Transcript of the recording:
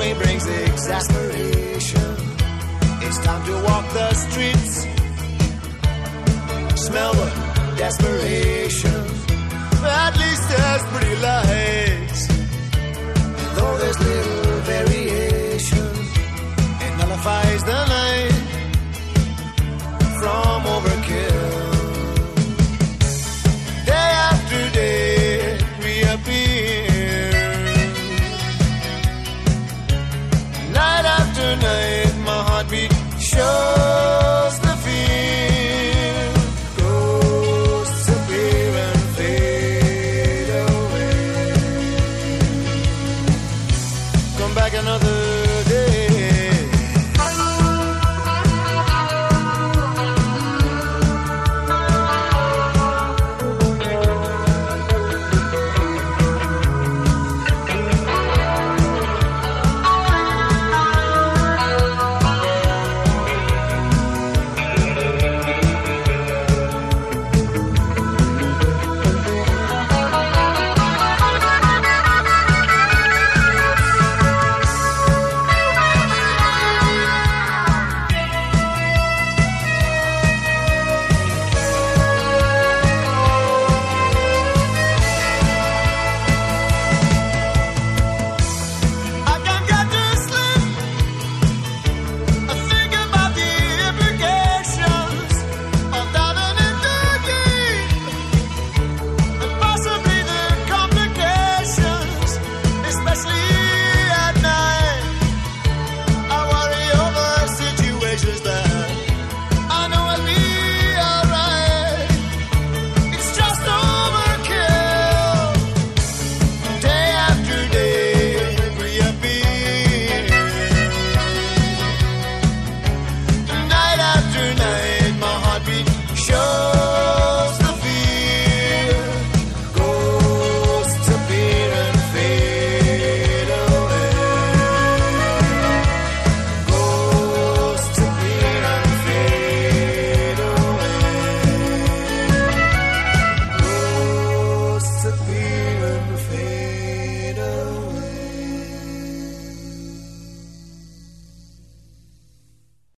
Only brings exasperation. It's time to walk the streets. Smell the desperation. At least there's pretty lights. Though there's little